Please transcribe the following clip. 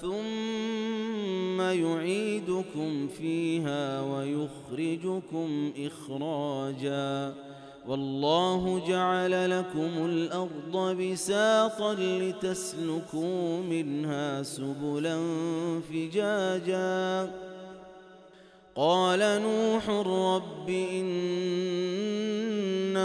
ثم يعيدكم فيها ويخرجكم إخراجا. والله جعل لكم الأرض بساطا لتسلكوا منها سبلا فجاجا. قال نوح رب